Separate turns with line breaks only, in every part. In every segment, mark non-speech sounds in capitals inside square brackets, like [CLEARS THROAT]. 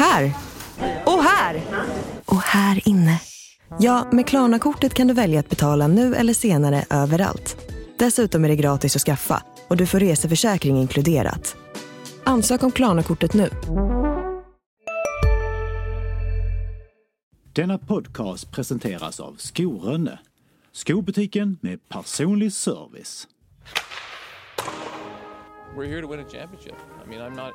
Här! Och här! Och här inne. Ja, med Klarna-kortet kan du välja att betala nu eller senare överallt. Dessutom är det gratis att skaffa och du får reseförsäkring inkluderat. Ansök om Klarna-kortet nu.
Denna podcast presenteras av Skorönne. Skobutiken med personlig service.
We're here to win a championship. I mean, I'm not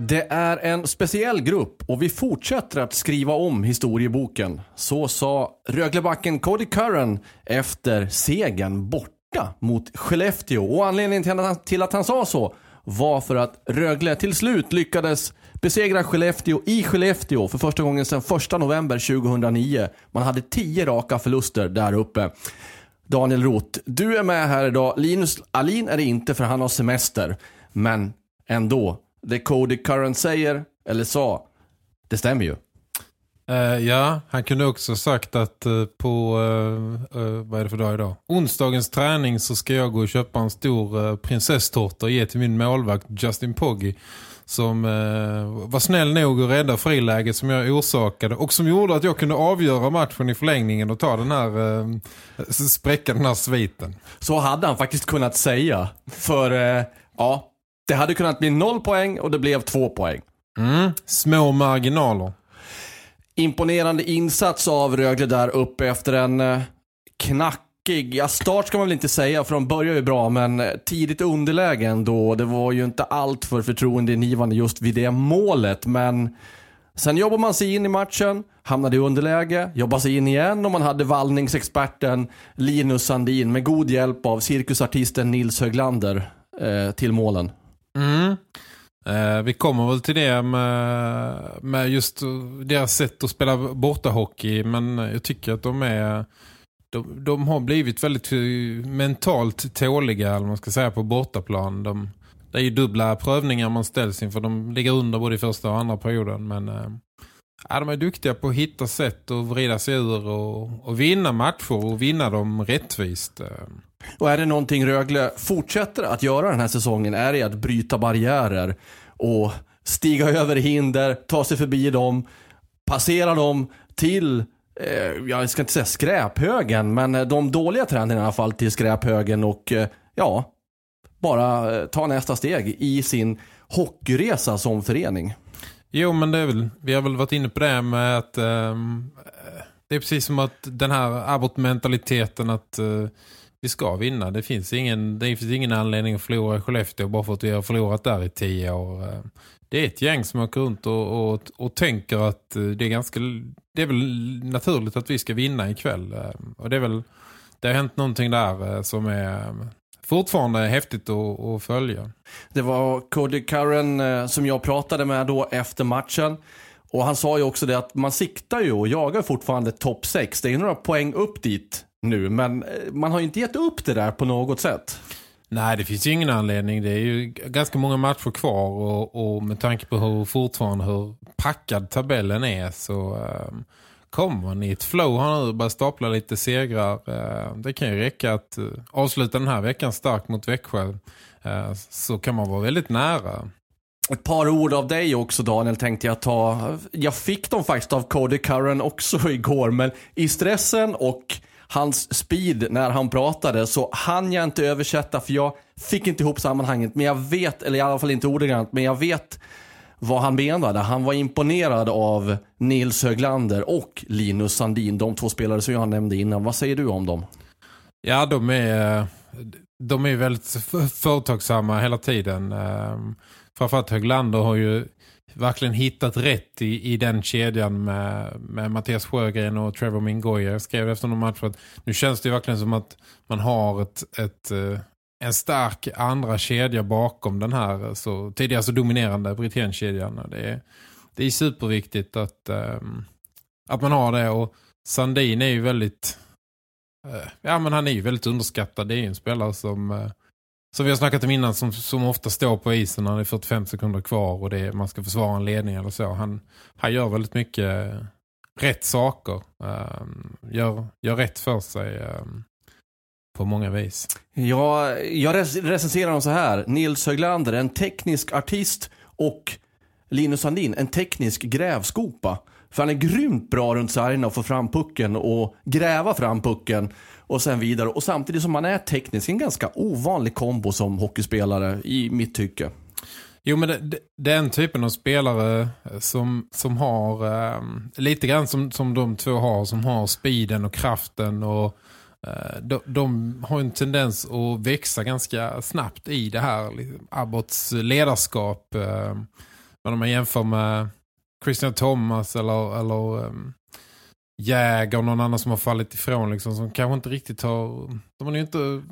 Det är en speciell grupp och vi fortsätter att skriva om historieboken. Så sa Röglebacken Cody Curran efter segern borta mot Skellefteå. Och anledningen till att, till att han sa så var för att Rögle till slut lyckades besegra Skellefteå i Skellefteå för första gången sedan 1 november 2009. Man hade tio raka förluster där uppe. Daniel Roth, du är med här idag. Linus Alin är det inte för han har semester. Men ändå, det Cody Curran säger, eller sa, det stämmer ju.
Uh, ja, han kunde också sagt att uh, på, uh, vad är det för dag idag? Onsdagens träning så ska jag gå och köpa en stor prinsesstårta och ge till min målvakt Justin Poggi som var snäll nog att rädda friläget som jag orsakade och som gjorde att jag kunde avgöra matchen i förlängningen och ta den här, spräcka den här sviten.
Så hade han faktiskt kunnat säga. För, ja, det hade kunnat bli noll poäng och det blev två poäng.
Mm, små marginaler.
Imponerande insats av Rögle där uppe efter en eh, knackig, ja start ska man väl inte säga för de börjar ju bra men eh, tidigt underläge ändå. Det var ju inte allt för förtroendeingivande just vid det målet men sen jobbar man sig in i matchen, hamnade i underläge, jobbade sig in igen och man hade vallningsexperten Linus Sandin med god hjälp av cirkusartisten Nils Höglander eh, till målen.
Mm. Eh, vi kommer väl till det med, med just deras sätt att spela bortahockey men jag tycker att de är de, de har blivit väldigt mentalt tåliga eller man ska säga på bortaplan. De, det är ju dubbla prövningar man ställs inför. De ligger under både i första och andra perioden men äh, de är duktiga på att hitta sätt att vrida sig ur och, och vinna matcher och vinna dem rättvist.
Eh, och är det någonting Rögle fortsätter att göra den här säsongen är det att bryta barriärer och stiga över hinder, ta sig förbi dem, passera dem till, eh, jag ska inte säga skräphögen, men eh, de dåliga trenderna i alla fall till skräphögen och eh, ja, bara eh, ta nästa steg i sin hockeyresa som förening.
Jo, men det är väl, vi har väl varit inne på det med att ehm, eh, det är precis som att den här abortmentaliteten att eh, vi ska vinna. Det finns ingen, det finns ingen anledning att förlora i Skellefteå bara för att vi har förlorat där i tio år. Eh, det är ett gäng som åker runt och, och, och tänker att eh, det är ganska det är väl naturligt att vi ska vinna ikväll. Eh, och det är väl det har hänt någonting där som är fortfarande häftigt att, att följa.
Det var Cody Curran som jag pratade med då efter matchen. Och han sa ju också det att man siktar ju och jagar fortfarande topp 6. Det är några poäng upp dit nu. Men eh, man har ju inte gett upp det där på något sätt.
Nej, det finns ju ingen anledning. Det är ju ganska många matcher kvar och, och med tanke på hur fortfarande hur packad tabellen är så um, kommer man i ett flow här nu bara stapla lite segrar. Uh, det kan ju räcka att uh, avsluta den här veckan starkt mot Växjö. Uh, så kan man vara väldigt nära.
Ett par ord av dig också Daniel tänkte jag ta. Jag fick dem faktiskt av Cody Curran också [LAUGHS] igår men i stressen och hans speed när han pratade så hann jag inte översätta för jag fick inte ihop sammanhanget. Men jag vet, eller i alla fall inte ordagrant, men jag vet vad han menade. Han var imponerad av Nils Höglander och Linus Sandin, de två spelare som jag nämnde innan. Vad säger du om dem?
Ja, de är, de är väldigt företagsamma hela tiden. Ehm, framförallt Höglander har ju verkligen hittat rätt i, i den kedjan med, med Mattias Sjögren och Trevor Mingoya. Jag skrev efter någon match att nu känns det verkligen som att man har ett, ett, eh, en stark andra kedja bakom den här eh, så, tidigare så dominerande Britén-kedjan. Det är, det är superviktigt att, um, att man har det och Sandin är ju väldigt ja men han är ju väldigt underskattad. Det är ju en spelare som eh, som vi har snackat om innan som, som ofta står på isen när det är 45 sekunder kvar och det är, man ska försvara en ledning eller så. Han, han gör väldigt mycket eh, rätt saker. Um, gör, gör rätt för sig um, på många vis.
Ja, jag recenserar honom så här. Nils Höglander, en teknisk artist och Linus Sandin, en teknisk grävskopa. För han är grymt bra runt sargen och få fram pucken och gräva fram pucken och sen vidare. Och samtidigt som han är teknisk, en ganska ovanlig kombo som hockeyspelare i mitt tycke.
Jo, men det, den typen av spelare eh, som, som har eh, lite grann som, som de två har, som har speeden och kraften och eh, de, de, har en tendens att växa ganska snabbt i det här liksom, Abbots ledarskap. eh, när man jämför med Christian Thomas eller, eller um, Jäger och någon annan som har fallit ifrån liksom, som kanske inte riktigt har de har ju inte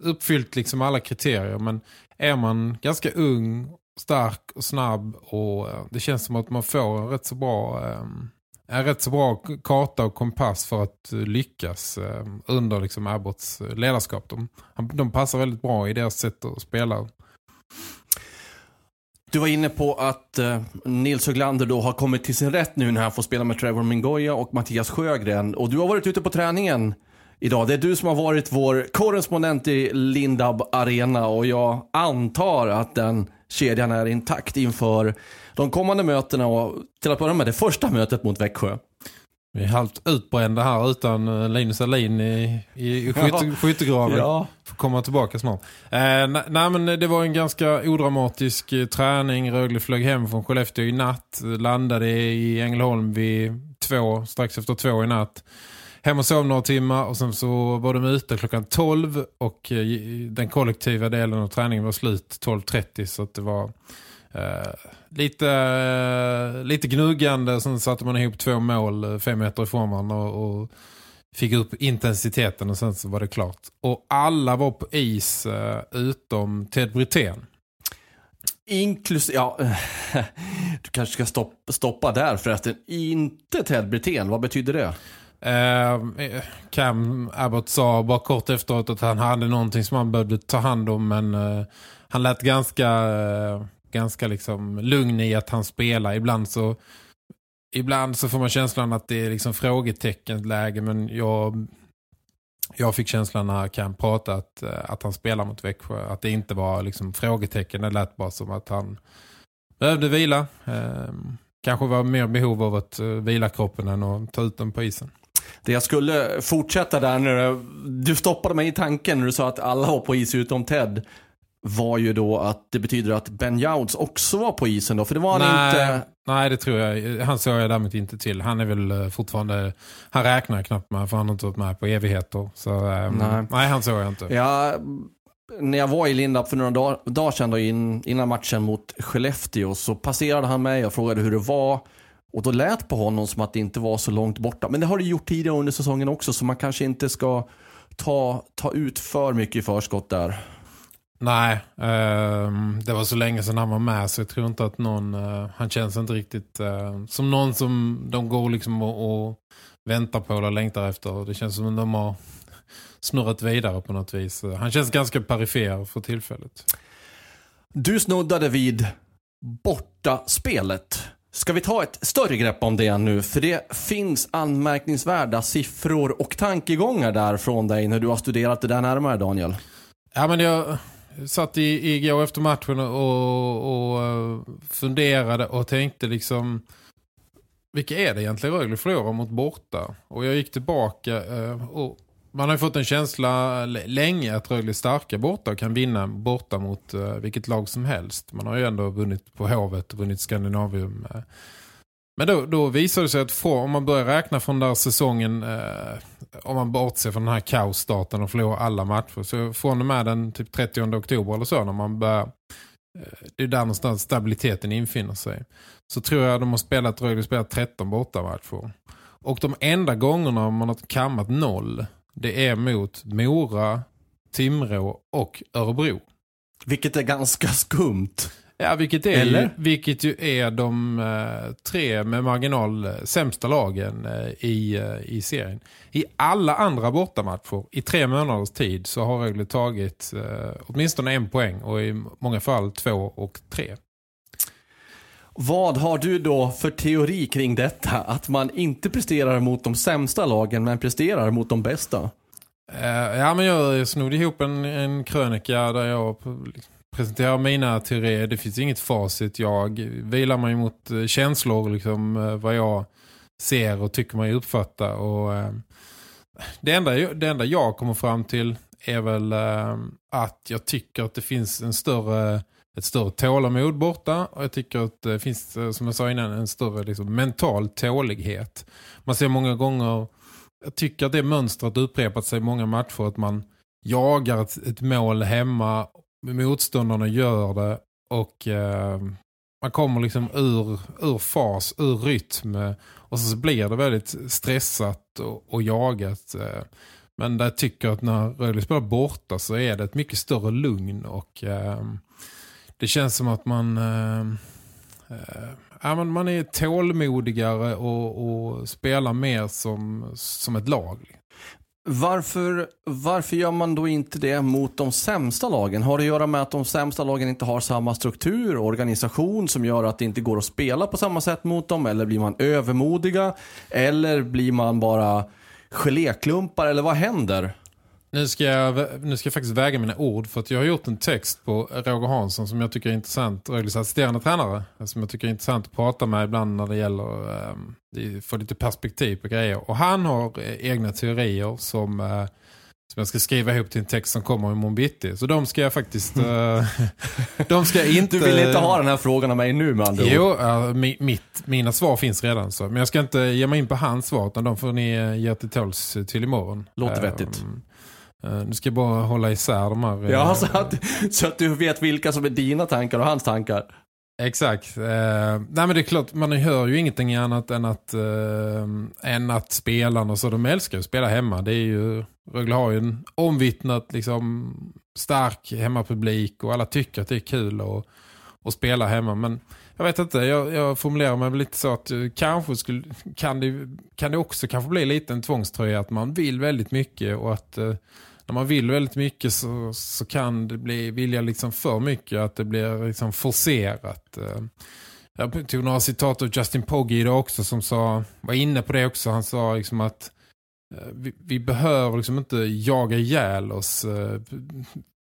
uppfyllt liksom alla kriterier men är man ganska ung, stark och snabb och eh, det känns som att man får en rätt så bra eh, en rätt så bra karta och kompass för att eh, lyckas under liksom Abbotts ledarskap. De, de passar väldigt bra i deras sätt att spela.
Du var inne på att eh, Nils Höglander då har kommit till sin rätt nu när han får spela med Trevor Mingoya och Mattias Sjögren. Och du har varit ute på träningen idag. Det är du som har varit vår korrespondent i Lindab Arena och jag antar att den kedjan är intakt inför de kommande mötena och till att börja med det första mötet mot Växjö.
Vi är halvt utbrända här utan eh, Linus Alin i, i skytte, skyttegraven. Ja. Får komma tillbaka snart. Eh, nej men det var en ganska odramatisk eh, träning. Rögle flög hem från Skellefteå i natt. Landade i Ängelholm vid två, strax efter två i natt. Hem och sov några timmar och sen så var de ute klockan 12 och eh, den kollektiva delen av träningen var slut 12.30 så att det var lite, uh, lite gnuggande, sen satte man ihop två mål uh, fem meter ifrån varandra och, och, fick upp intensiteten och sen så var det klart. Och alla var på is utom Ted Brithén.
Inklusive, ja, [LAUGHS] du kanske ska stoppa, stoppa där förresten. Inte Ted Brithén, vad betyder det?
Uh, Cam Abbott sa bara kort efteråt att han hade någonting som han behövde ta hand om men uh, han lät ganska uh, ganska liksom lugn i att han spelar. Ibland så ibland så får man känslan att det är liksom frågeteckenläge men jag jag fick känslan när Cam pratade att, eh, att han spelar mot Växjö. Att det inte var liksom frågetecken. Det lät bara som att han behövde vila. Eh, kanske var mer behov av att eh, vila kroppen än att ta ut den på isen.
Det jag skulle fortsätta där när du stoppade mig i tanken när du sa att alla var på is utom Ted var ju då att det betyder att Ben Jouds också var på isen då, för det var
nej,
han inte...
Nej, det tror jag. Han såg jag däremot inte till. Han är väl eh, fortfarande, han räknar knappt med för han har inte varit med på evigheter. Så um, nej. nej, han såg jag inte.
Ja, när jag var i Lindab för några dagar, dagar sedan då, in, innan matchen mot Skellefteå så passerade han mig och frågade hur det var. Och då lät på honom som att det inte var så långt borta. Men det har det gjort tidigare under säsongen också så man kanske inte ska ta, ta ut för mycket i förskott där.
Nej, uh, det var så länge sedan han var med så jag tror inte att någon, uh, han känns inte riktigt uh, som någon som de går liksom och, och väntar på eller längtar efter. Det känns som att de har snurrat vidare på något vis. Han känns ganska perifer för tillfället.
Du snuddade vid borta spelet. Ska vi ta ett större grepp om det nu? För det finns anmärkningsvärda siffror och tankegångar där från dig när du har studerat det där närmare, Daniel.
Ja, men jag, satt i, igår efter matchen och, och eh, funderade och tänkte liksom vilka är det egentligen Rögle förlorar mot borta? Och jag gick tillbaka eh, och man har ju fått en känsla länge att Rögle är starka borta och kan vinna borta mot eh, vilket lag som helst. Man har ju ändå vunnit på Hovet och vunnit Skandinavium men då, då visar det sig att från, om man börjar räkna från där säsongen, eh, om man bortser från den här kaosstarten och förlorar alla matcher, så från och med den typ 30 oktober eller så, när man börjar, eh, det är där någonstans stabiliteten infinner sig, så tror jag att de har spelat, Rögle spelat 13 borta matcher. Och de enda gångerna man har kammat noll, det är mot Mora, Timrå och Örebro.
Vilket är ganska skumt.
Ja, vilket, är
Eller?
ju, vilket ju är de eh, tre med marginal eh, sämsta lagen eh, i, eh, i serien. I alla andra bortamatcher i tre månaders tid så har Rögle tagit eh, åtminstone en poäng och i många fall två och tre.
Vad har du då för teori kring detta? Att man inte presterar mot de sämsta lagen men presterar mot de bästa?
Eh, ja, men jag snodde ihop en, en krönika där jag presentera mina teorier. Det finns inget facit. Jag vilar mig mot eh, känslor, liksom, eh, vad jag ser och tycker mig uppfatta. Och, eh, det, enda, jag- det enda jag kommer fram till är väl eh, att jag tycker att det finns en större, ett större tålamod borta. Och jag tycker att det finns, eh, som jag sa innan, en större liksom, mental tålighet. Man ser många gånger jag tycker att det mönstret upprepat sig i många matcher att man jagar ett, ett mål hemma, motståndarna gör det och eh, man kommer liksom ur, ur fas, ur rytm eh, och så blir det väldigt stressat och, och jagat. Eh. Men där jag tycker att när Rögle spelar borta så är det ett mycket större lugn och eh, det känns som att man eh, eh, ja, men man är tålmodigare och, och spelar mer som, som ett lag.
Varför, varför gör man då inte det mot de sämsta lagen? Har det att göra med att de sämsta lagen inte har samma struktur och organisation som gör att det inte går att spela på samma sätt mot dem? Eller blir man övermodiga? Eller blir man bara geléklumpar? Eller vad händer?
Nu ska, jag, nu ska jag faktiskt väga mina ord för att jag har gjort en text på Roger Hansson som jag tycker är intressant, Rögles assisterande tränare, som jag tycker är intressant att prata med ibland när det gäller um, få lite perspektiv på grejer. Och han har eh, egna teorier som, eh, som jag ska skriva ihop till en text som kommer imorgon bitti. Så de ska jag faktiskt... eh, [LAUGHS] de ska inte...
Du vill inte ha den här frågan av mig nu med andra?
Jo, uh, mi, mitt, mina svar finns redan så. Men jag ska inte ge mig in på hans svar utan de får ni uh, ge till tåls till imorgon.
Låter
Eh,
vettigt.
Uh, nu ska jag bara hålla isär de här.
Ja,
eh,
så att, så att du vet vilka som är dina tankar och hans tankar.
Exakt. Eh, nej men det är klart, man hör ju ingenting annat än att, eh, än att spelarna, så de älskar att spela hemma. Det är ju, Rögle har ju en omvittnat liksom stark hemmapublik och alla tycker att det är kul att, att spela hemma. Men jag vet inte, jag, jag formulerar mig lite så att eh, kanske skulle, kan, det, kan det också kanske bli lite en tvångströja att man vill väldigt mycket och att eh, när man vill väldigt mycket så, så kan det bli vilja liksom för mycket att det blir liksom forcerat. Eh, jag tog några citat av Justin Pogge idag också som sa, var inne på det också. Han sa liksom att eh, vi, vi behöver liksom inte jaga ihjäl oss eh,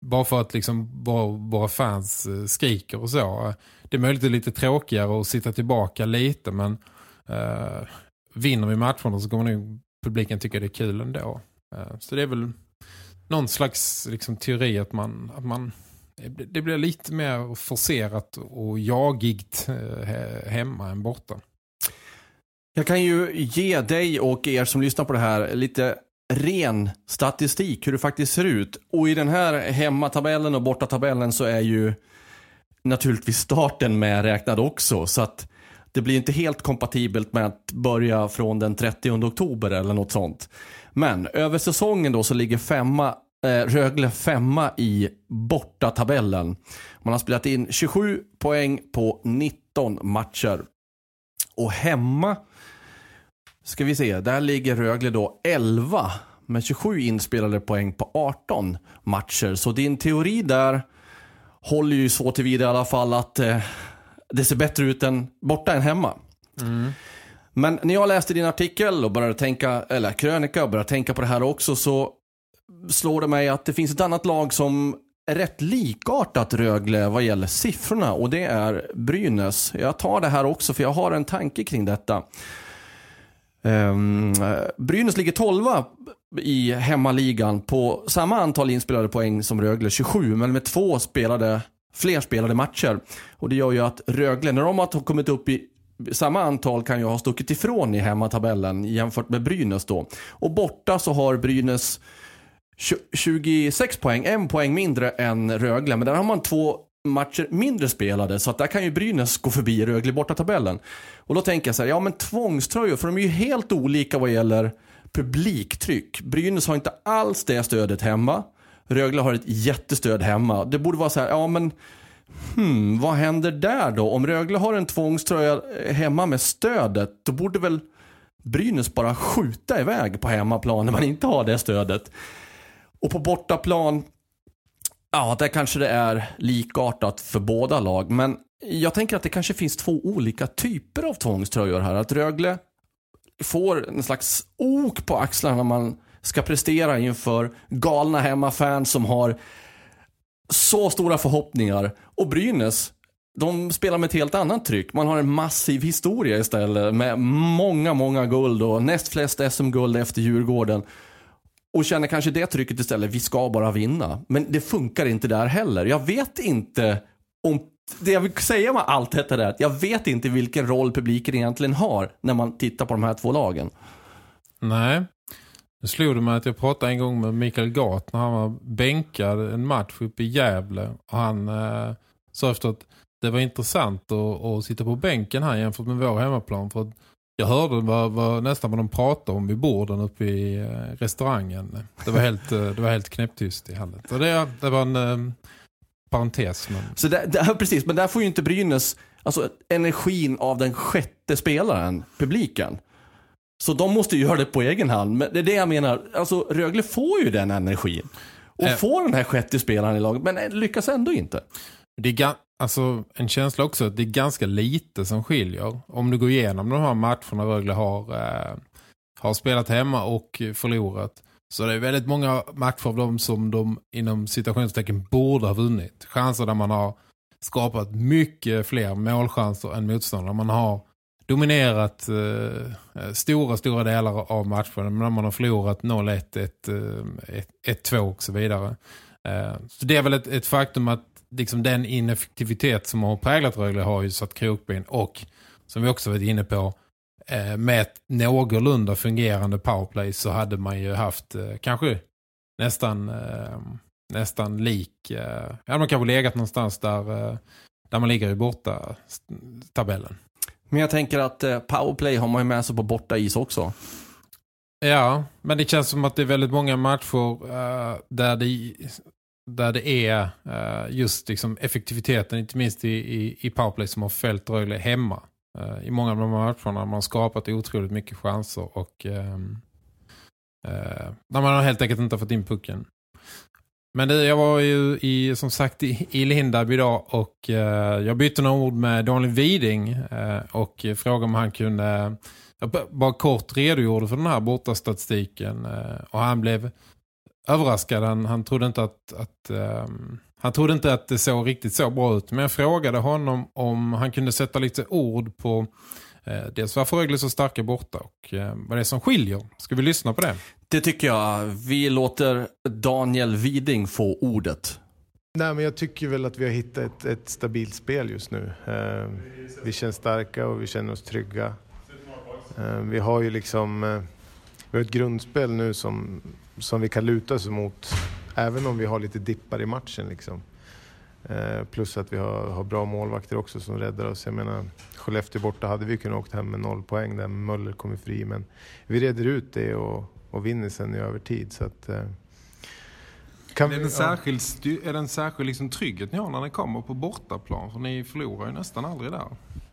bara för att liksom våra, våra fans skriker och så. Det är möjligt att det är lite tråkigare att sitta tillbaka lite men eh, vinner vi matcherna så kommer nog publiken tycka det är kul ändå. Eh, så det är väl någon slags liksom, teori att man, att man det blir lite mer forcerat och jagigt eh, hemma än borta.
Jag kan ju ge dig och er som lyssnar på det här lite ren statistik hur det faktiskt ser ut. Och i den här hemmatabellen och bortatabellen så är ju naturligtvis starten med räknad också. Så att det blir inte helt kompatibelt med att börja från den 30 oktober eller något sånt. Men över säsongen då så ligger femma, eh, Rögle femma i bortatabellen. Man har spelat in 27 poäng på 19 matcher. Och hemma ska vi se, där ligger Rögle då 11 med 27 inspelade poäng på 18 matcher. Så din teori där håller ju så tillvida i alla fall att eh, det ser bättre ut än borta än hemma. Mm. Men när jag läste din artikel och började tänka, eller krönika och började tänka på det här också så slår det mig att det finns ett annat lag som är rätt likartat Rögle vad gäller siffrorna och det är Brynäs. Jag tar det här också för jag har en tanke kring detta. Um, Brynäs ligger 12 i hemmaligan på samma antal inspelade poäng som Rögle, 27, men med två spelade, fler spelade matcher. Och det gör ju att Rögle, när de har kommit upp i samma antal kan ju ha stuckit ifrån i hemmatabellen jämfört med Brynäs då. Och borta så har Brynäs 26 poäng, en poäng mindre än Rögle. Men där har man två matcher mindre spelade. Så att där kan ju Brynäs gå förbi Rögle borta tabellen. Och då tänker jag så här, ja men tvångströjor, för de är ju helt olika vad gäller publiktryck. Brynäs har inte alls det stödet hemma. Rögle har ett jättestöd hemma. Det borde vara så här, ja men Hmm, vad händer där då? Om Rögle har en tvångströja hemma med stödet, då borde väl Brynäs bara skjuta iväg på hemmaplan när man inte har det stödet. Och på bortaplan, ja, där kanske det är likartat för båda lag. Men jag tänker att det kanske finns två olika typer av tvångströjor här. Att Rögle får en slags ok på axlarna när man ska prestera inför galna hemmafans som har så stora förhoppningar. Och Brynäs, de spelar med ett helt annat tryck. Man har en massiv historia istället med många, många guld och näst flest SM-guld efter Djurgården. Och känner kanske det trycket istället, vi ska bara vinna. Men det funkar inte där heller. Jag vet inte om det jag vill säga med allt detta är att jag vet inte vilken roll publiken egentligen har när man tittar på de här två lagen.
Nej. Det slog det mig att jag pratade en gång med Mikael Gat när han var bänkad en match uppe i Gävle. Och han eh, sa efter att det var intressant att, att sitta på bänken här jämfört med vår hemmaplan. För att jag hörde vad, vad, nästan vad de pratade om vid borden uppe i eh, restaurangen. Det var helt, eh, det var helt knäpptyst i hallet. Och det, det var en eh, parentes. Men...
Så där, där, [LAUGHS] precis, men där får ju inte Brynäs alltså, energin av den sjätte spelaren, publiken. Så de måste ju göra det på egen hand. Men det är det jag menar. Alltså Rögle får ju den energin. Och äh. får den här sjätte spelaren i laget. Men lyckas ändå inte.
Det är alltså, en känsla också att det är ganska lite som skiljer. Om du går igenom de här matcherna Rögle har, eh, har spelat hemma och förlorat. Så det är väldigt många matcher av dem som de inom situationstecken borde ha vunnit. Chanser där man har skapat mycket fler målchanser än motståndare. Man har dominerat eh, eh, stora, stora delar av matchen. Men man har förlorat 0-1, 1-2 eh, och så vidare. Eh, så det är väl ett, ett faktum att liksom den ineffektivitet som har präglat Rögle har ju satt krokben. Och som vi också varit inne på, eh, med ett någorlunda fungerande powerplay så hade man ju haft eh, kanske nästan eh, nästan lik eh, ja, man kanske legat någonstans där, eh, där man ligger i borta tabellen.
Men jag tänker att eh, powerplay har man ju med sig på borta is också.
Ja, men det känns som att det är väldigt många matcher uh, där, det, där det är uh, just liksom effektiviteten, inte minst i, i, i powerplay som har fällt Rögle hemma. Uh, I många av de här matcherna har man skapat otroligt mycket chanser och ehm, när man har helt enkelt inte fått in pucken. Men det, jag var ju i, som sagt i, i Lindab idag och eh, jag bytte några ord med Daniel Widing eh, och frågade om han kunde jag bara kort redogjorde för den här bortastatistiken eh, och han blev överraskad. Han, han trodde inte att, att ehm, han trodde inte att det såg riktigt så bra ut. Men jag frågade honom om han kunde sätta lite ord på dels varför Rögle är så starka borta och eh, vad det är som skiljer. Ska vi lyssna på det?
Det tycker jag. Vi låter Daniel Widing få ordet.
Nej, men jag tycker väl att vi har hittat ett, ett stabilt spel just nu. Eh, vi känns starka och vi känner oss trygga. Eh, vi har ju liksom eh, vi har ett grundspel nu som, som vi kan luta oss mot även om vi har lite dippar i matchen. Liksom. Eh, plus att vi har, har, bra målvakter också som räddar oss. Jag menar, Skellefteå borta hade vi kunnat åka hem med noll poäng där Möller kommer fri. Men vi reder ut det och, och vinner sen i övertid. Så att, eh,
kan är, det en särskild, är det en särskild liksom trygghet ni har när ni kommer på bortaplan? För ni förlorar ju nästan aldrig där.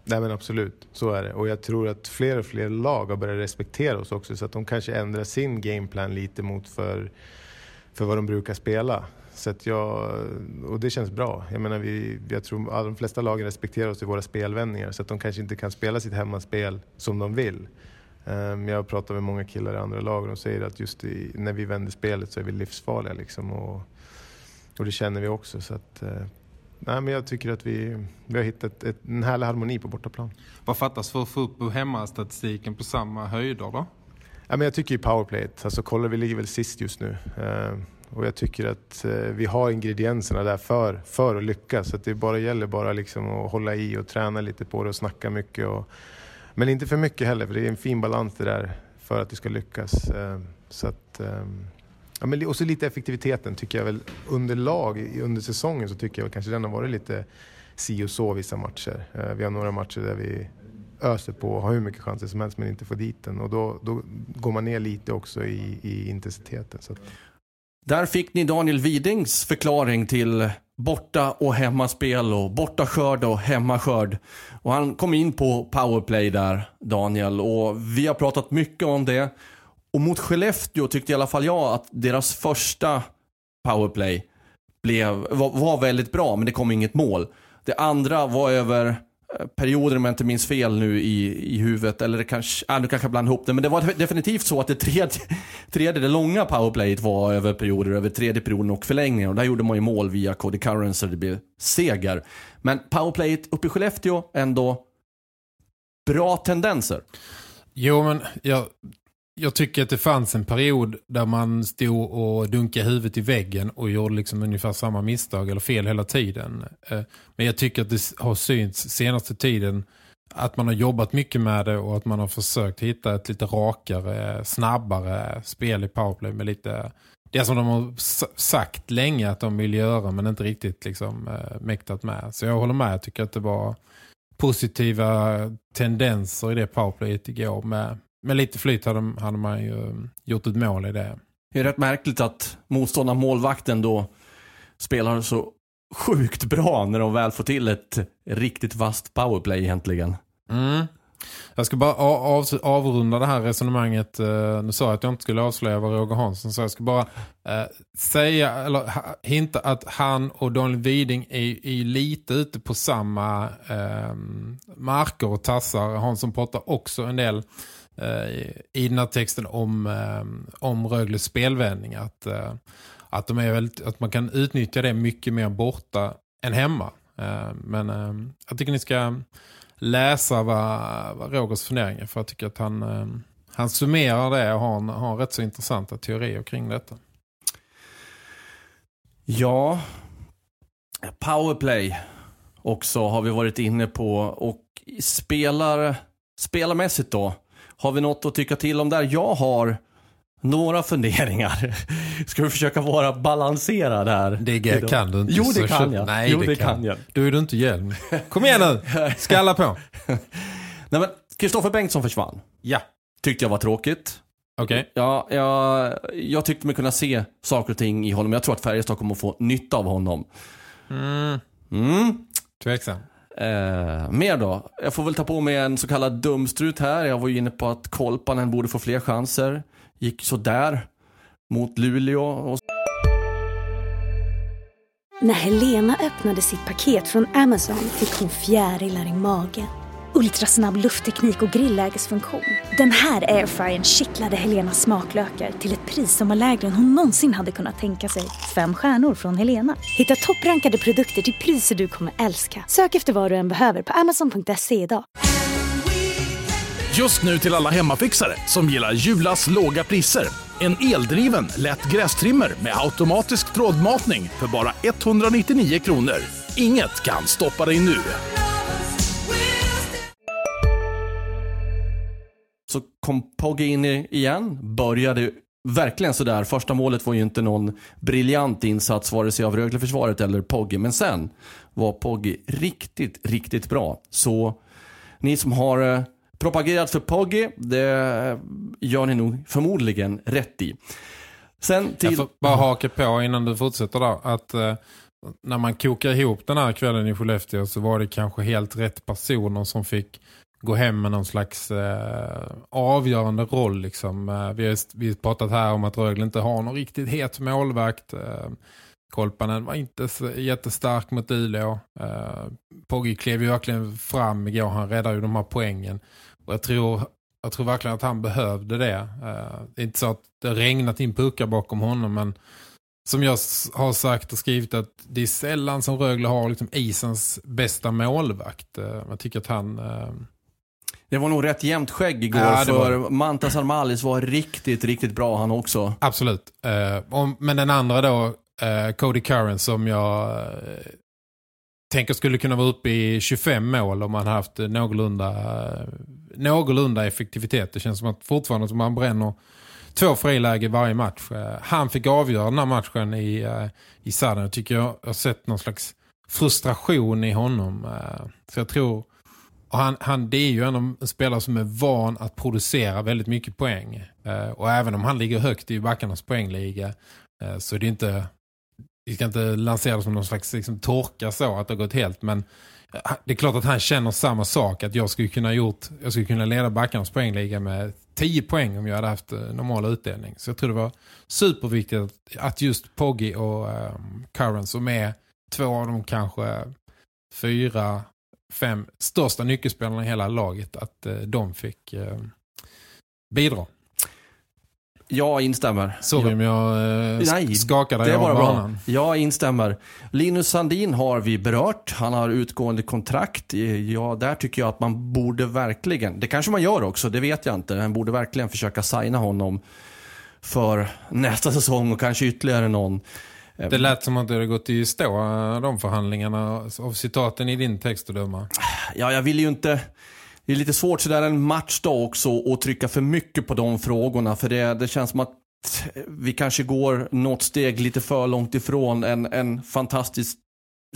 Nej men absolut, så är det. Och jag tror att fler och fler lag har börjat respektera oss också. Så att de kanske ändrar sin gameplan lite mot för, för vad de brukar spela. Så att jag, och det känns bra. Jag menar, vi, jag tror att de flesta lagen respekterar oss i våra spelvändningar. Så att de kanske inte kan spela sitt hemmaspel som de vill. Ehm, jag jag pratar med många killar i andra lag och de säger att just i, när vi vänder spelet så är vi livsfarliga. Liksom, och, och det känner vi också. Så att, eh, nej, men jag tycker att vi, vi har hittat ett, en härlig harmoni på bortaplan.
Vad fattas för att få upp hemmastatistiken på samma höjder då?
Ja, men jag tycker ju powerplayet. Alltså, kolla, vi ligger väl sist just nu. Eh, och jag tycker att eh, vi har ingredienserna där för, för att lyckas. Så att det bara gäller bara liksom att hålla i och träna lite på det och snacka mycket. Och, men inte för mycket heller, för det är en fin balans det där för att det ska lyckas. Eh, så att, ehm, ja, men, och så lite effektiviteten tycker jag väl under lag, under säsongen så tycker jag väl kanske den har varit lite si och så vissa matcher. Vi har några matcher där vi öser på och har hur mycket chanser som helst men inte får dit den. Och då, då går man ner lite också i, i intensiteten. Så att...
Där fick ni Daniel Widings förklaring till borta och hemmaspel och bortaskörd och hemmaskörd. Och han kom in på powerplay där, Daniel, och vi har pratat mycket om det. Och mot Skellefteå tyckte i alla fall jag att deras första powerplay blev, var, var väldigt bra, men det kom inget mål. Det andra var över Eh, perioder om jag inte minns fel nu i, i huvudet. Eller det kanske, äh, nu kanske jag blandar ihop det. Men det var definitivt så att det tredje, [LAUGHS] tredje det långa powerplayet var över perioder, över tredje perioden och förlängningen. Och där gjorde man ju mål via Cody Curran så det blev seger. Men powerplayet uppe i Skellefteå ändå bra tendenser.
Jo, men jag, jag tycker att det fanns en period där man stod och dunkade huvudet i väggen och gjorde liksom ungefär samma misstag eller fel hela tiden. Eh, men jag tycker att det har synts senaste tiden att man har jobbat mycket med det och att man har försökt hitta ett lite rakare, snabbare spel i powerplay med lite... Det som de har sagt länge att de vill göra men inte riktigt liksom eh, mäktat med. Så jag håller med, jag tycker att det var positiva tendenser i det powerplayet igår med, med lite flyt hade, hade man ju gjort ett mål i det.
Det är rätt märkligt att motståndar målvakten då spelar så sjukt bra när de väl får till ett riktigt vast powerplay egentligen.
Mm. Jag ska bara av, avrunda det här resonemanget. Uh, nu sa jag att jag inte skulle avslöja vad Roger Hansson sa. Jag ska bara uh, säga, eller hinta att han och Daniel Widing är, är lite ute på samma uh, marker och tassar. Hansson pratar också en del Eh, i den här texten om, eh, om Rögles spelvändning. Att, eh, att, de är väldigt, att man kan utnyttja det mycket mer borta än hemma. men jag tycker ni ska läsa vad, vad Rogers funderingar för jag tycker att han, han summerar det och har, har rätt så intressanta teorier kring detta.
Ja, powerplay också har vi varit inne på och spelar, spelarmässigt då har vi något att tycka till om där. Jag har några funderingar. [LAUGHS] Ska vi försöka vara balanserad här?
Det kan du inte.
Jo, det kan jag.
Nej,
jo,
det,
det
kan.
kan jag.
Då är du inte hjälm. Kom igen nu. [LAUGHS] Skalla på.
Nej, men Kristoffer Bengtsson försvann.
Ja.
Tyckte jag var tråkigt.
Okej. Okay.
Ja, jag, jag tyckte mig kunna se saker och ting i honom. Jag tror att Färjestad kommer att få nytta av honom.
Mm.
Mm.
Tveksam.
Eh, mer då? Jag får väl ta på mig en så kallad dumstrut här. Jag var ju inne på att Kolpanen borde få fler chanser gick så där mot Luleå. Och...
När Helena öppnade sitt paket från Amazon fick hon fjärilar i magen. Ultrasnabb luftteknik och grillägesfunktion. Den här airfryern kittlade Helenas smaklökar till ett pris som var lägre än hon någonsin hade kunnat tänka sig. Fem stjärnor från Helena. Hitta topprankade produkter till priser du kommer älska. Sök efter vad du än behöver på amazon.se idag.
Just nu till alla hemmafixare som gillar Julas låga priser. En eldriven, lätt grästrimmer med automatisk trådmatning för bara 199 kronor. Inget kan stoppa dig nu.
Så kom Pogge in igen, började verkligen sådär. Första målet var ju inte någon briljant insats vare sig av Rögleförsvaret eller Pogge. Men sen var Pogge riktigt, riktigt bra. Så ni som har eh, propagerat för Pogge, det gör ni nog förmodligen rätt i.
Sen till... Jag får bara haka på innan du fortsätter där, att eh, när man kokar ihop den här kvällen i Skellefteå så var det kanske helt rätt personer som fick gå hem med någon slags eh, avgörande roll. Liksom. Eh, vi, har, vi har pratat här om att Rögle inte har någon riktigt het målvakt. Eh, Kolpanen var inte så jättestark mot Luleå. Eh, Pogge klev ju verkligen fram igår. Han räddade ju de här poängen. Och jag tror, jag tror verkligen att han behövde det. Eh, det är inte så att det regnat in puckar bakom honom men som jag har sagt och skrivit att det är sällan som Rögle har liksom isens bästa målvakt. Eh, jag tycker att han... Eh,
det var nog rätt jämnt skägg igår ja, för var... Mantas Armalis var riktigt, riktigt bra han också.
Absolut. Och, men den andra då, Cody Curran som jag tänker skulle kunna vara uppe i 25 mål om man haft någorlunda någorlunda effektivitet. Det känns som att fortfarande som man bränner två friläge varje match. Eh, han fick avgöra den här matchen i, eh, i Saden. Jag tycker jag har sett någon slags frustration i honom. Eh, så jag tror... Och han, han, det är ju en spelare som är van att producera väldigt mycket poäng. Eh, och även om han ligger högt i backarnas poängliga eh, så är det inte vi ska inte lansera det som någon slags liksom, torka så att det har gått helt. Men eh, det är klart att han känner samma sak. Att jag skulle kunna, gjort, jag skulle kunna leda backarnas poängliga med 10 poäng om jag hade haft normal utdelning. Så jag tror det var superviktigt att, att just Poggi och um, Curran som är två av de kanske fyra, fem största nyckelspelarna i hela laget. Att uh, de fick uh, bidra.
Jag instämmer.
Sorry om jag eh,
Nej,
skakade
det
av
bra.
banan.
Jag instämmer. Linus Sandin har vi berört. Han har utgående kontrakt. Ja, där tycker jag att man borde verkligen, det kanske man gör också, det vet jag inte. Man borde verkligen försöka signa honom för nästa säsong och kanske ytterligare någon.
Det lät som att det hade gått i stå eh, de förhandlingarna av citaten i din text att döma.
Ja, jag vill ju inte... Det är lite svårt sådär en matchdag också att trycka för mycket på de frågorna. För det, det känns som att vi kanske går något steg lite för långt ifrån en, en fantastisk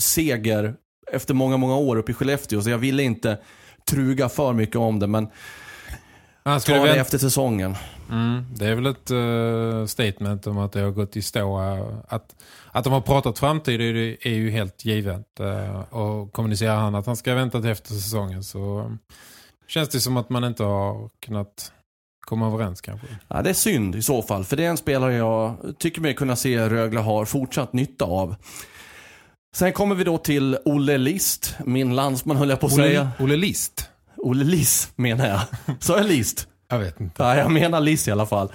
seger efter många, många år uppe i Skellefteå. Så jag ville inte truga för mycket om det. Men
han
ta
skulle
det efter säsongen.
Mm, det är väl ett eh, statement om att det har gått i stå. eh, att, att de har pratat framtid är, ju- är ju helt givet. eh, och kommunicerar han att han ska vänta till efter säsongen så känns det som att man inte har kunnat komma överens kanske.
Ja, det är synd i så fall. För det är en spelare jag tycker mig kunna se Rögle har fortsatt nytta av. Sen kommer vi då till Olle List. Min landsman höll jag på att säga.
Olle, Olle List?
Olle List menar jag. Så jag List?
Jag vet inte.
Ja, jag menar List i alla fall.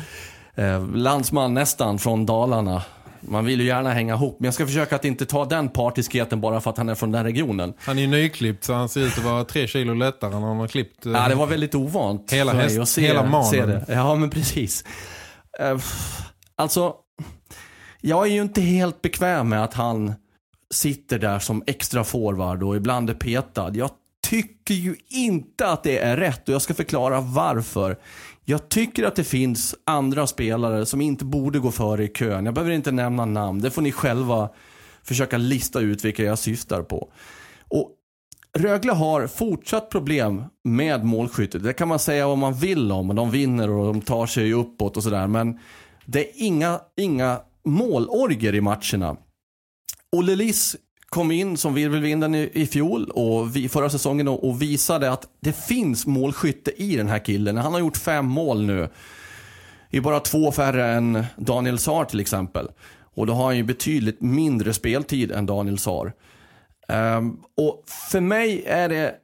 Eh, landsman nästan från Dalarna. Man vill ju gärna hänga ihop. Men jag ska försöka att inte ta den partiskheten bara för att han är från den regionen.
Han är ju nyklippt så han ser ut att vara tre kilo lättare när han har klippt. eh,
Ja, det var väldigt ovant.
Hela
för mig
häst-
att se,
hela manen.
se det. Ja, men precis. Eh, Alltså, jag är ju inte helt bekväm med att han sitter där som extra forward och ibland är petad. Jag tycker ju inte att det är rätt och jag ska förklara varför. Jag tycker att det finns andra spelare som inte borde gå före i kön. Jag behöver inte nämna namn. Det får ni själva försöka lista ut vilka jag syftar på. Och Rögle har fortsatt problem med målskyttet. Det kan man säga vad man vill om. Och de vinner och de tar sig uppåt och sådär. Men det är inga, inga målorger i matcherna. Olle Liss kom in som virvelvinden i, i fjol och vi, förra säsongen och, och visade att det finns målskytte i den här killen. Han har gjort fem mål nu. Det är bara två färre än Daniel Saar till exempel. Och då har han ju betydligt mindre speltid än Daniel Saar. Um, och för mig är det...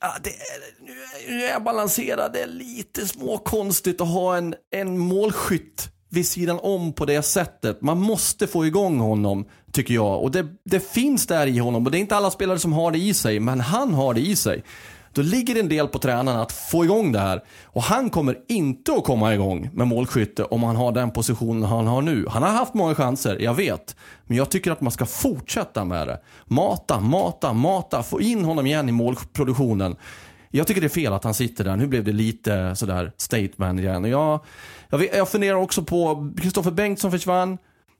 Ja, det är, nu är- nu är jag balanserad. Det är lite småkonstigt att ha en, en målskytt vid sidan om på det sättet. Man måste få igång honom, tycker jag. Och det, det finns där i honom. Och det är inte alla spelare som har det i sig, men han har det i sig. Då ligger det en del på tränarna att få igång det här. Och han kommer inte att komma igång med målskytte om han har den positionen han har nu. Han har haft många chanser, jag vet. Men jag tycker att man ska fortsätta med det. Mata, mata, mata. Få in honom igen i målproduktionen. Jag tycker det är fel att han sitter där. Nu blev det lite sådär statement igen. Och jag, jag, jag funderar också på, Kristoffer Bengtsson försvann.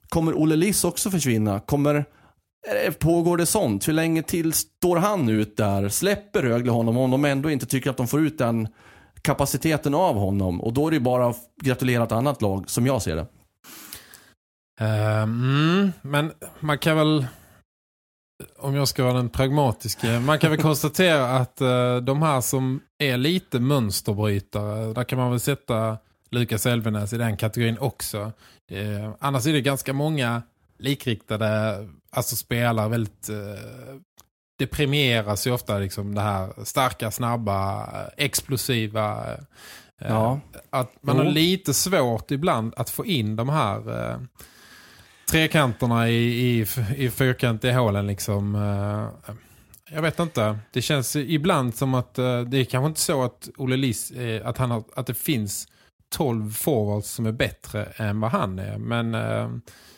Kommer Olle Liss också försvinna? Kommer Eh, Pågår det sånt? Hur länge till står han ut där? Släpper Rögle honom om de ändå inte tycker att de får ut den kapaciteten av honom? Och då är det bara att gratulera ett annat lag, som jag ser det.
Eh, mm, men man kan väl, om jag ska vara den pragmatiska, man kan väl [LAUGHS] konstatera att eh, de här som är lite mönsterbrytare, där kan man väl sätta Lukas Elvenäs i den kategorin också. Eh, annars är det ganska många likriktade, alltså spelare väldigt... Eh, det premieras ju ofta liksom det här starka, snabba, explosiva. Eh,
Ja.
Att man
Jo.
har lite svårt ibland att få in de här eh, trekanterna i, i, i fyrkantiga hålen liksom. Eh, jag vet inte. Det känns ibland som att eh, det är kanske inte så att Olle Liss, eh, att, han har, att det finns 12 forwards som är bättre än vad han är. Men eh,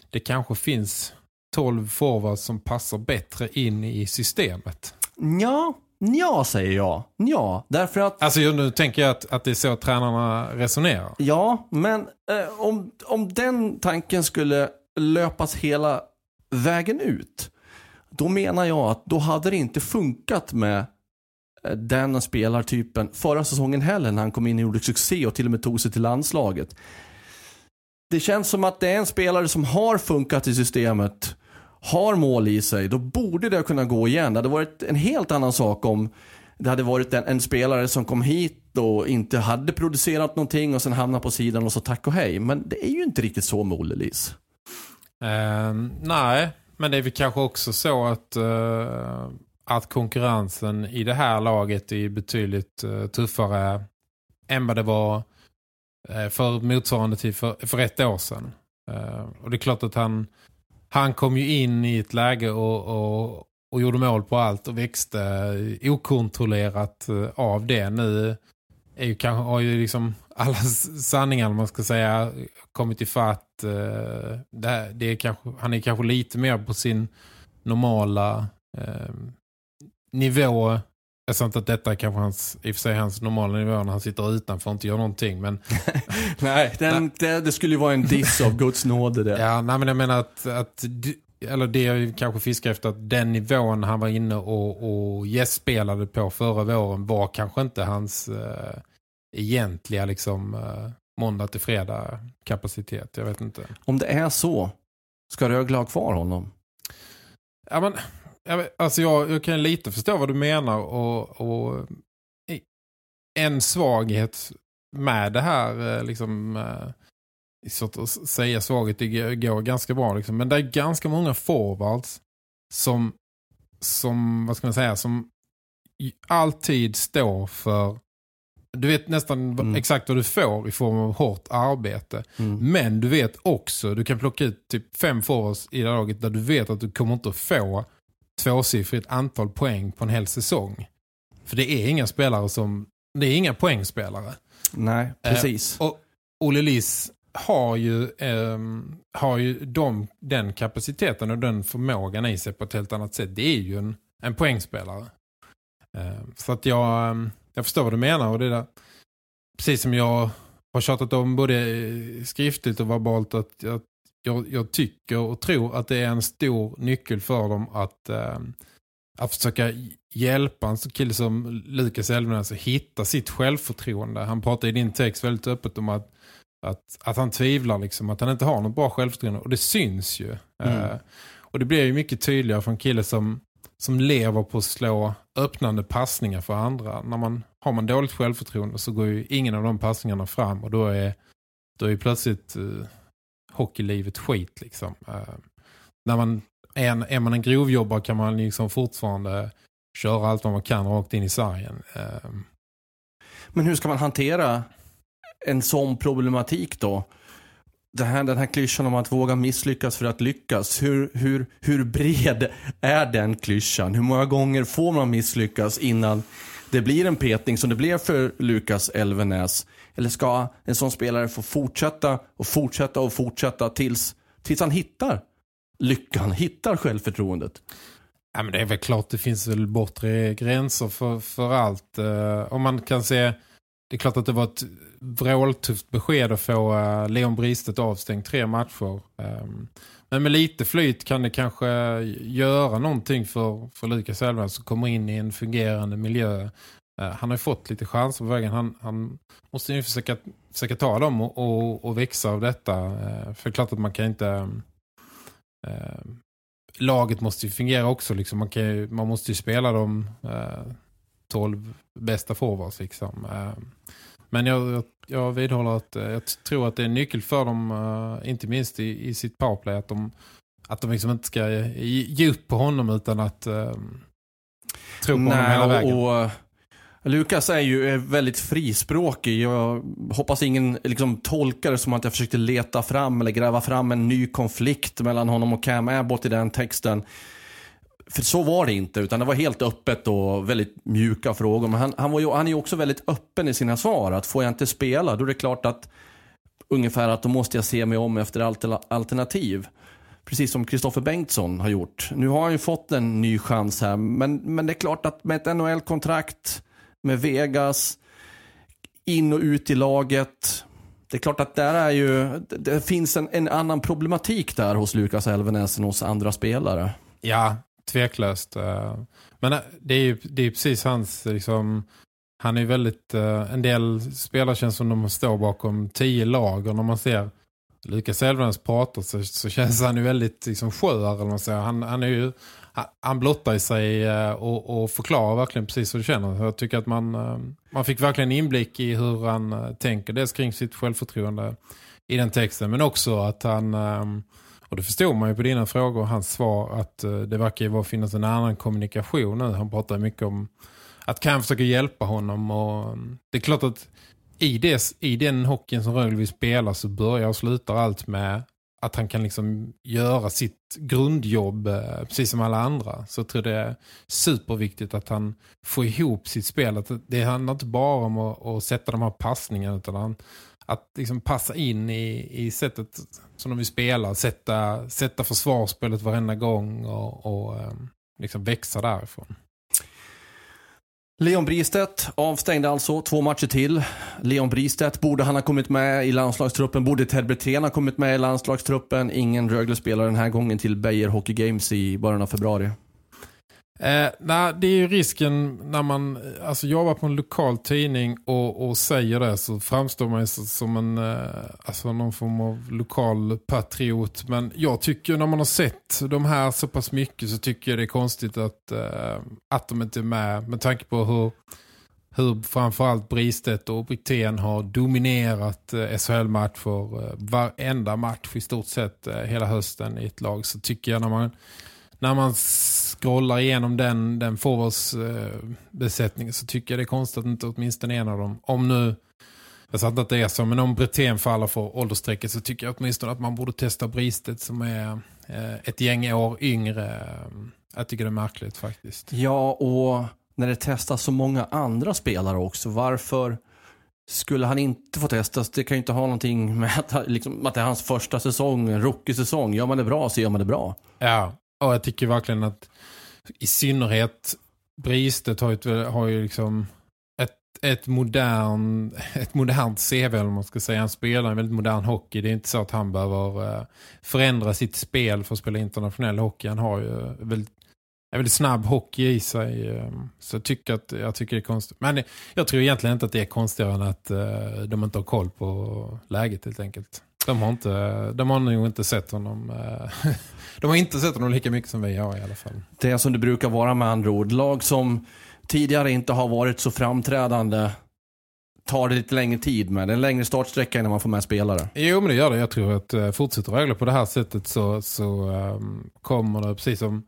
det kanske finns 12 forwards som passar bättre in i systemet.
Ja, ja säger jag. Ja, därför att
Alltså nu tänker jag att, att det är så tränarna resonerar.
Ja, men eh, om, om den tanken skulle löpas hela vägen ut, då menar jag att då hade det inte funkat med den spelartypen förra säsongen heller när han kom in och gjorde succé och till och med tog sig till landslaget. det känns som att det är en spelare som har funkat i systemet, har mål i sig, då borde det kunna gå igen. Det hade varit en helt annan sak om det hade varit en, en spelare som kom hit och inte hade producerat någonting och sen hamnade på sidan och så tack och hej. Men det är ju inte riktigt så med Olle Lis.
Uh, eh, nej, men det är väl kanske också så att, uh, att konkurrensen i det här laget är betydligt eh, tuffare än vad det var eh, för motsvarande tid för, för ett år sedan. Eh, och det är klart att han, han kom ju in i ett läge och, och, och gjorde mål på allt och växte okontrollerat av det. Nu är ju kanske, har ju liksom alla sanningar man ska säga kommit i fatt. Eh, det, det är kanske, han är kanske lite mer på sin normala eh, nivå. Jag sa inte att detta är kanske hans, i och för sig hans normala nivå när han sitter utanför och inte gör någonting. Men, [LAUGHS]
nej, den, det, det, skulle ju vara en diss av Guds nåde det.
Ja, nej, men jag menar att, att eller det jag kanske fiskar efter att den nivån han var inne och, och gästspelade på förra våren var kanske inte hans eh, egentliga liksom eh, måndag till fredag kapacitet. Jag vet inte.
Om det är så, ska Rögle ha kvar honom?
Ja, men, alltså jag, jag kan lite förstå vad du menar och, och en svaghet med det här eh, liksom eh, så att säga svaghet det går ganska bra liksom. men det är ganska många forwards som som vad ska man säga som alltid står för du vet nästan mm. exakt vad du får i form av hårt arbete. Mm. Men du vet också, du kan plocka ut typ fem forwards i det laget där du vet att du kommer inte att få tvåsiffrigt antal poäng på en hel säsong. För det är inga spelare som, det är inga poängspelare.
Nej, precis.
Eh, och Olle Liss har ju, eh, har ju de, den kapaciteten och den förmågan i sig på ett helt annat sätt. Det är ju en, en poängspelare. Eh, så att jag, ehm, jag förstår vad du menar och det där, precis som jag har tjatat om både skriftligt och verbalt att, att jag, jag, tycker och tror att det är en stor nyckel för dem att, eh, att försöka hjälpa en kille som Lukas Elvenäs att hitta sitt självförtroende. Han pratar i din text väldigt öppet om att, att, att han tvivlar liksom, att han inte har något bra självförtroende och det syns ju. Mm. Eh, och det blir ju mycket tydligare från en kille som som lever på att slå öppnande passningar för andra. När man har man dåligt självförtroende så går ju ingen av de passningarna fram och då är, då är plötsligt uh, hockeylivet skit liksom. Uh, när man är, en, är man en grovjobbare kan man liksom fortfarande köra allt vad man kan rakt in i sargen. Uh,
Men hur ska man hantera en sån problematik då? den här, den här klyschan om att våga misslyckas för att lyckas. Hur, hur, hur bred är den klyschan? Hur många gånger får man misslyckas innan det blir en petning som det blev för Lukas Elvenäs? Eller ska en sån spelare få fortsätta och fortsätta och fortsätta tills, tills han hittar lyckan, hittar självförtroendet?
Ja, men det är väl klart det finns väl bortre gränser för, för allt. Uh, om man kan se, det är klart att det var ett vråltufft besked att få eh, Leon Bristet avstängt tre matcher. Ehm, men med lite flyt kan det kanske göra någonting för, för Lukas Elfven som kommer in i en fungerande miljö. Eh, han har ju fått lite chanser på vägen. Han, han måste ju försöka, försöka ta dem och, och, och växa av detta. Uh, för klart att man kan inte... laget måste ju fungera också. Liksom. Man, kan, man måste ju spela de 12 bästa forwards. Liksom. Men jag, jag, jag vidhåller att eh, jag tror att det är en nyckel för dem, uh, inte minst i, i sitt powerplay, att de, att de liksom inte ska ge upp på honom utan att uh, tro på Nej, honom hela vägen. Och,
Lukas är ju väldigt frispråkig. Jag hoppas ingen liksom tolkar det som att jag försökte leta fram eller gräva fram en ny konflikt mellan honom och Cam Abbott i den texten. För så var det inte, utan det var helt öppet och väldigt mjuka frågor. Men han, han, var ju, han är ju också väldigt öppen i sina svar. Att får jag inte spela, då är det klart att ungefär att då måste jag se mig om efter alternativ. Precis som Kristoffer Bengtsson har gjort. Nu har han ju fått en ny chans här. Men, men det är klart att med ett NHL-kontrakt, med Vegas, in och ut i laget. Det är klart att där är ju, det finns en, en annan problematik där hos Lukas Elvenäs än hos andra spelare.
Ja, tveklöst. Eh, men eh, det är ju det är precis hans, liksom, han är ju väldigt, eh, en del spelare känns som de står bakom tio lag och när man ser Lucas Elvrens pratar så, så känns han ju väldigt liksom, skör. Eller man säger. Han, han är ju han- blottar i sig och, och förklarar verkligen precis hur det känner. Jag tycker att man, man fick verkligen inblick i hur han tänker. Dels kring sitt självförtroende i den texten. Men också att han, och det förstår man ju på dina frågor och hans svar, att eh, det verkar ju vara finnas en annan kommunikation nu. Han pratar mycket om att kan försöka hjälpa honom. Och mm, det är klart att i, det, i den hockeyn som Rögle vill spela så börjar och slutar allt med att han kan liksom göra sitt grundjobb eh, precis som alla andra. Så jag tror det är superviktigt att han får ihop sitt spel. Att det handlar inte bara om att, att sätta de här passningarna utan han, att liksom passa in i, i sättet som de vill spela. Sätta, sätta försvarsspelet varenda gång och, och ehm, liksom växa därifrån.
Leon Bristedt avstängd alltså, två matcher till. Leon Bristedt, borde han ha kommit med i landslagstruppen? Borde Ted Brithén ha kommit med i landslagstruppen? Ingen Rögle-spelare den här gången till Beijer Hockey Games i början av februari.
Eh, nej, det är ju risken när man alltså, jobbar på en lokal tidning och, och säger det så framstår man ju som en eh, alltså, någon form av lokal patriot. Men jag tycker när man har sett de här så pass mycket så tycker jag det är konstigt att, eh, att de inte är med. Med tanke på hur, hur framförallt Bristedt och Brithén har dominerat eh, SHL-matcher eh, varenda match i stort sett eh, hela hösten i ett lag så tycker jag när man när man scrollar igenom den, den forwardsbesättningen så tycker jag det är konstigt att inte åtminstone en av dem, om nu, jag sa inte att det är så, men om Brithén faller för åldersstrecket så tycker jag åtminstone att man borde testa Bristet som är eh, ett gäng år yngre. Jag tycker det är märkligt faktiskt.
Ja, och när det testas så många andra spelare också, varför skulle han inte få testas? Det kan ju inte ha någonting med att, liksom, att det är hans första säsong, en rookie-säsong. Gör man det bra så gör man det bra.
Ja, Ja, jag tycker verkligen att i synnerhet Bristet har ju, ett- har ju liksom ett, ett, modern, [LAUGHS] ett modernt CV om man ska säga. Han spelar en väldigt modern hockey. Det är inte så att han behöver eh, förändra sitt spel för att spela internationell hockey. Han har ju eh, väldigt, en väldigt snabb hockey i sig. Eh, så jag tycker, att, jag tycker det är konstigt. Men jag tror egentligen inte att det är konstigare än att de inte har koll på läget helt enkelt. De har, inte, de har nog inte sett honom eh, [LAUGHS] de har inte sett honom lika mycket som vi har i alla fall.
Det är som det brukar vara med andra ord. Lag som tidigare inte har varit så framträdande tar det lite längre tid med. Det är en längre startsträcka innan man får med spelare.
Jo men det gör det. Jag tror att uh, fortsätter Rögle på det här sättet så, så ehm, kommer det precis som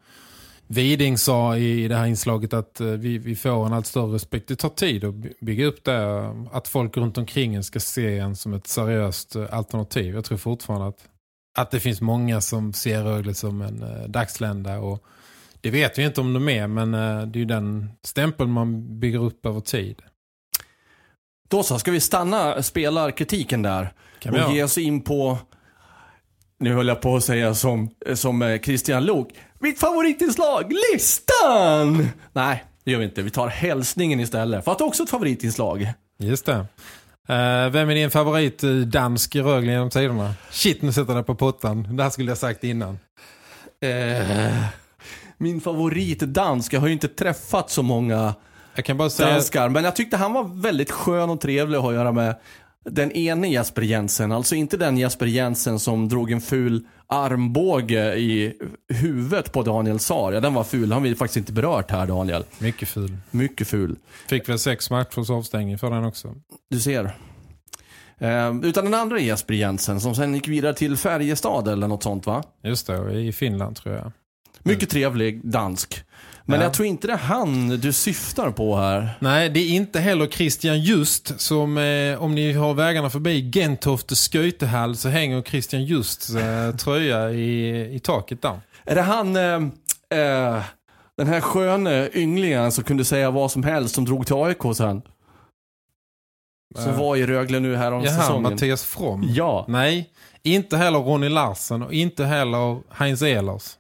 Widing sa i det här inslaget att eh, vi, vi får en allt större respekt. Det tar tid att by- bygga upp det. Att folk runt omkring en ska se en som ett seriöst eh, alternativ. Jag tror fortfarande att, att det finns många som ser Rögle som en uh, dagslända och det vet vi inte om de är men eh, det är ju den stämpeln man bygger upp över tid.
Då så, ska vi stanna spelarkritiken där
Kan
och ge oss in på, nu höll jag på att säga som, som eh, Christian Lok, mitt favoritinslag, listan! Nej, det gör vi inte. Vi tar hälsningen istället, för att det är också ett favoritinslag.
Just det. Eh, vem är din favorit eh, dansk i Rögle genom tiderna? Shit, nu sätter jag på pottan. Det här skulle jag sagt innan.
Eh, min favorit dansk, jag har ju inte träffat så många
Jag kan bara säga...
danskar, men jag tyckte han var väldigt skön och trevlig att ha att göra med. Den ene Jesper Jensen, alltså inte den Jesper Jensen som drog en ful armbåge i huvudet på Daniel Saar. Ja, den var ful. Han har vi faktiskt inte berört här, Daniel.
Mycket ful.
Mycket ful.
Fick väl sex matchers avstängning för den också.
Du ser. Eh, utan den andra Jesper Jensen som sen gick vidare till Färjestad eller något sånt va?
Just det, i Finland tror jag.
Mycket trevlig dansk. Men
Ja.
jag tror inte det är han du syftar på här.
Nej, det är inte heller Christian Just som, eh, om ni har vägarna förbi Gentofte Skötehall så hänger Christian Just eh, [LAUGHS] tröja i, i taket där.
Är det han, eh, eh, den här sköne ynglingen som kunde säga vad som helst som drog till AIK sen? Som
Eh,
var i Rögle nu här om
Jaha,
säsongen.
Mattias From.
Ja.
Nej, inte heller Ronny Larsen och inte heller Heinz Ehlers.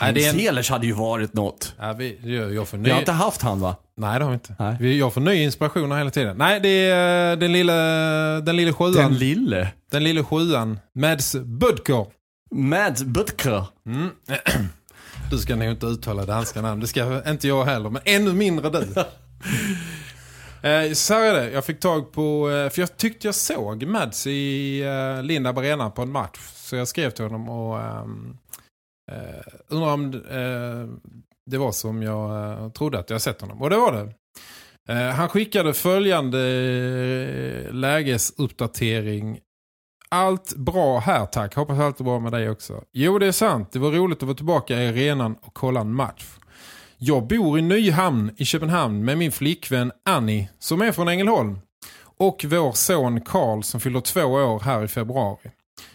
Nej, det är en-
Heinz Ehlers hade ju varit något.
Ja, vi, jag, får ny...
Vi har inte haft han va?
Nej, det har vi inte.
Nej.
Vi, jag får ny inspiration hela tiden. Nej, det är eh, den lilla, den lilla sjuan.
Den lille.
Den lilla sjuan. Mads Budker.
Mads Butker.
Mm. [CLEARS THROAT] Du ska nog inte uttala danska namn. Det ska inte jag heller. Men ännu mindre du. [LAUGHS] Eh, så är det, jag fick tag på, eh, för jag tyckte jag såg Mads i eh, Lindab Arena på en match. Så jag skrev till honom och ehm, eh, undrar om eh, det var som jag eh, trodde att jag sett honom. Och det var det. Eh, han skickade följande eh, lägesuppdatering. Allt bra här tack. Hoppas allt är bra med dig också. Jo det är sant. Det var roligt att vara tillbaka i arenan och kolla en match. Jag bor i Nyhamn i Köpenhamn med min flickvän Annie som är från Ängelholm. Och vår son Karl som fyller två år här i februari.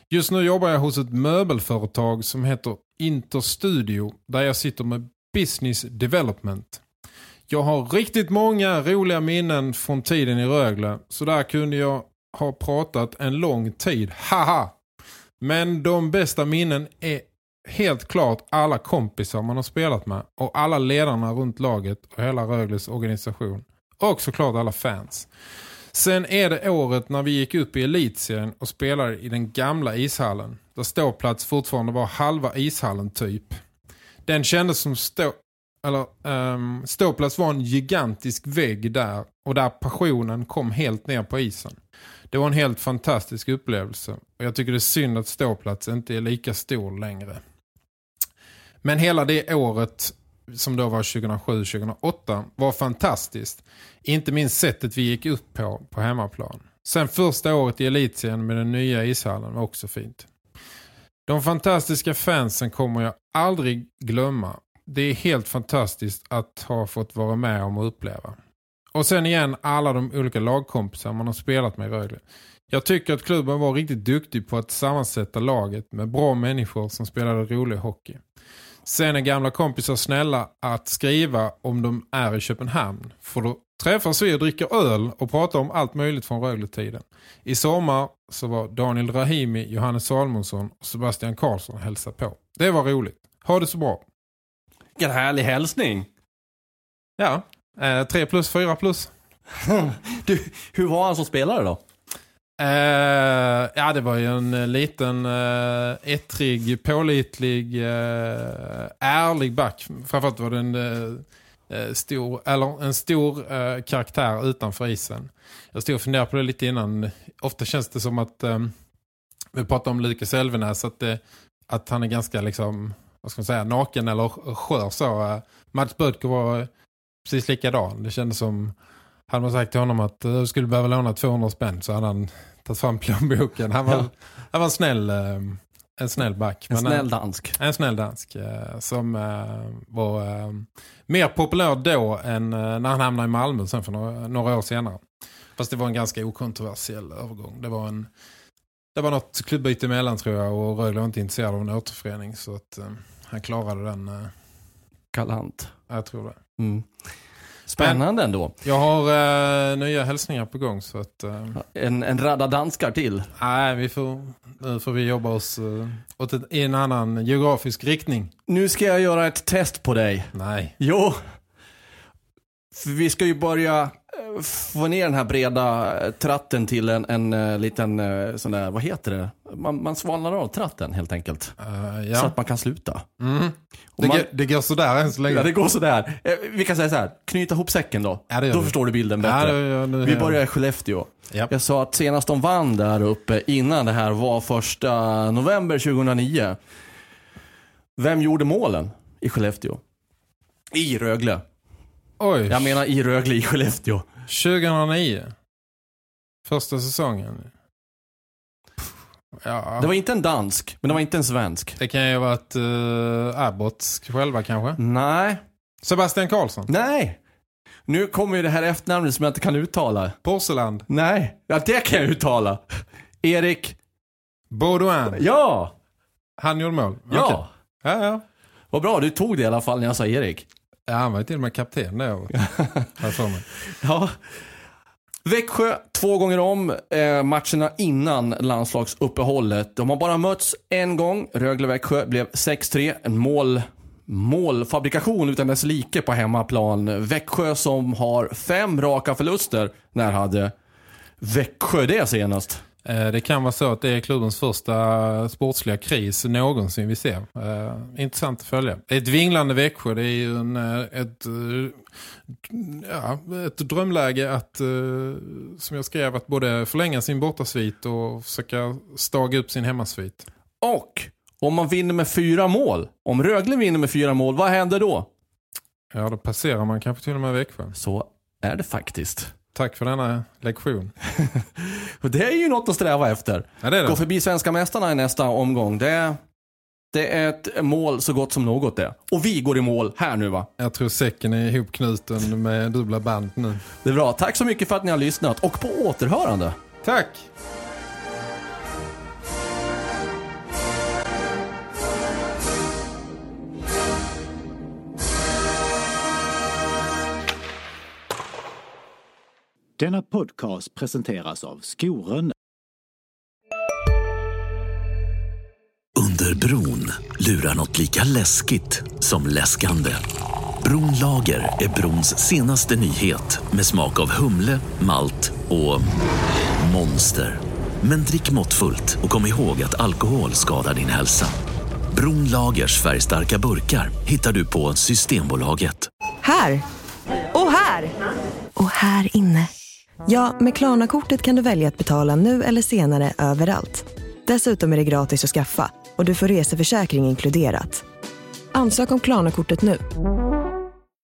Just nu jobbar jag hos ett möbelföretag som heter Interstudio där jag sitter med business development. Jag har riktigt många roliga minnen från tiden i Rögle så där kunde jag ha pratat en lång tid. Haha! Men de bästa minnen är helt klart alla kompisar man har spelat med och alla ledarna runt laget och hela Rögles organisation. Och såklart alla fans. Sen är det året när vi gick upp i elitserien och spelade i den gamla ishallen. Där ståplats fortfarande var halva ishallen typ. Den kändes som stå... Eller, um, ståplats var en gigantisk vägg där och där passionen kom helt ner på isen. Det var en helt fantastisk upplevelse och jag tycker det är synd att ståplats inte är lika stor längre. Men hela det året som då var 2007-2008 var fantastiskt. Inte minst sättet vi gick upp på på hemmaplan. Sen första året i elitserien med den nya ishallen var också fint. De fantastiska fansen kommer jag aldrig glömma. Det är helt fantastiskt att ha fått vara med om och uppleva. Och sen igen alla de olika lagkompisar man har spelat med i Rögle. Jag tycker att klubben var riktigt duktig på att sammansätta laget med bra människor som spelade rolig hockey. Sen är gamla kompisar snälla att skriva om de är i Köpenhamn. För då träffas vi och dricker öl och pratar om allt möjligt från Rögle-tiden. I sommar så var Daniel Rahimi, Johannes Salmonsson och Sebastian Karlsson hälsa på. Det var roligt. Ha det så bra.
Vilken härlig hälsning.
Ja, eh, 3 plus, 4 plus. [LAUGHS]
du, hur var han som spelare då?
Uh, ja, det var ju en eh, liten uh, ettrig, pålitlig, uh, ärlig back. Framförallt var det en, uh, stor, eller en stor uh, karaktär utanför isen. Jag stod och funderade på det lite innan. Ofta känns det som att, um, vi pratar om Lucas Elvenäs, att, det, att han är ganska liksom, vad ska man säga, naken eller skör så. uh, Mats Bödker var precis likadan. Det kändes som hade man sagt till honom att eh, du skulle behöva låna 200 spänn så hade han tagit fram [LAUGHS] plånboken. Han var, ja. han var en snäll, eh, en snäll back.
En Men snäll dansk.
En, en snäll dansk som var mer populär då än när han hamnade i Malmö sen för några, några år senare. Fast det var en ganska okontroversiell övergång. Det var en det var något klubbyte emellan tror jag och Rögle var inte intresserad av en återförening så att han klarade den.
Galant.
Jag tror det.
Mm. Spännande ändå.
Jag har uh, nya hälsningar på gång. Så att, uh,
en, en radda danskar till?
Nej, vi får, nu får vi jobba oss uh, åt ett, i en annan geografisk riktning.
Nu ska jag göra ett test på dig.
Nej.
Jo. För vi ska ju börja få ner den här breda tratten till en, en, en liten sån där, vad heter det? Man, man svalnar av tratten helt enkelt.
Uh, ja.
Så att man kan sluta.
Mm. Det, man, det går sådär än så länge.
Ja, det går sådär. Vi kan säga så här, knyta ihop säcken då.
Ja,
då förstår du bilden bättre.
Ja, det,
vi börjar i Skellefteå.
Yep.
Jag sa att senast de vann där uppe innan det här var första november 2009. Vem gjorde målen i Skellefteå? I Rögle.
Oj.
Jag menar i Rögle i Skellefteå.
2009. Första säsongen.
Ja. Det var inte en dansk, men det var inte en svensk.
Det kan ju ha varit uh, Abbott själva kanske.
Nej.
Sebastian Karlsson.
Nej. Nu kommer ju det här efternamnet som jag inte kan uttala.
Porseland.
Nej, ja, det kan jag uttala. Erik.
Baudouin.
Ja.
Han gjorde mål.
Ja.
Okay. Ja, ja.
Vad bra, du tog det i alla fall när jag sa Erik.
Ja, han var ju till och med kapten då.
Ja. Växjö två gånger om eh, matcherna innan landslagsuppehållet. De har bara mötts en gång. Rögle-Växjö blev 6-3. En mål, målfabrikation utan dess like på hemmaplan. Växjö som har fem raka förluster. När hade Växjö det senast?
Eh, Det kan vara så att det är klubbens första sportsliga kris någonsin vi ser. Eh, Intressant att följa. Ett vinglande Växjö. Det är ju en, eh, ett, ja, ett drömläge att, som jag skrev, att både förlänga sin bortasvit och försöka staga upp sin hemmasvit.
Och om man vinner med fyra mål, om Rögle vinner med fyra mål, vad händer då?
Ja, då passerar man kanske till och med Växjö.
Så är det faktiskt.
Tack för denna lektion. [LAUGHS]
Det är ju något att sträva efter.
Ja, det det.
Gå förbi svenska mästarna i nästa omgång. Det, det är ett mål så gott som något det. Och vi går i mål här nu va?
Jag tror säcken är ihopknuten med dubbla band nu.
Det är bra. Tack så mycket för att ni har lyssnat och på återhörande.
Tack!
Denna podcast presenteras av Skoren.
Under bron lurar något lika läskigt som läskande. Bronlager är brons senaste nyhet med smak av humle, malt och monster. Men drick måttfullt och kom ihåg att alkohol skadar din hälsa. Bronlagers färgstarka burkar hittar du på Systembolaget.
Här! Och här! Och här inne. Ja, med Klarna-kortet kan du välja att betala nu eller senare överallt. Dessutom är det gratis att skaffa och du får reseförsäkring inkluderat. Ansök om Klarna-kortet nu.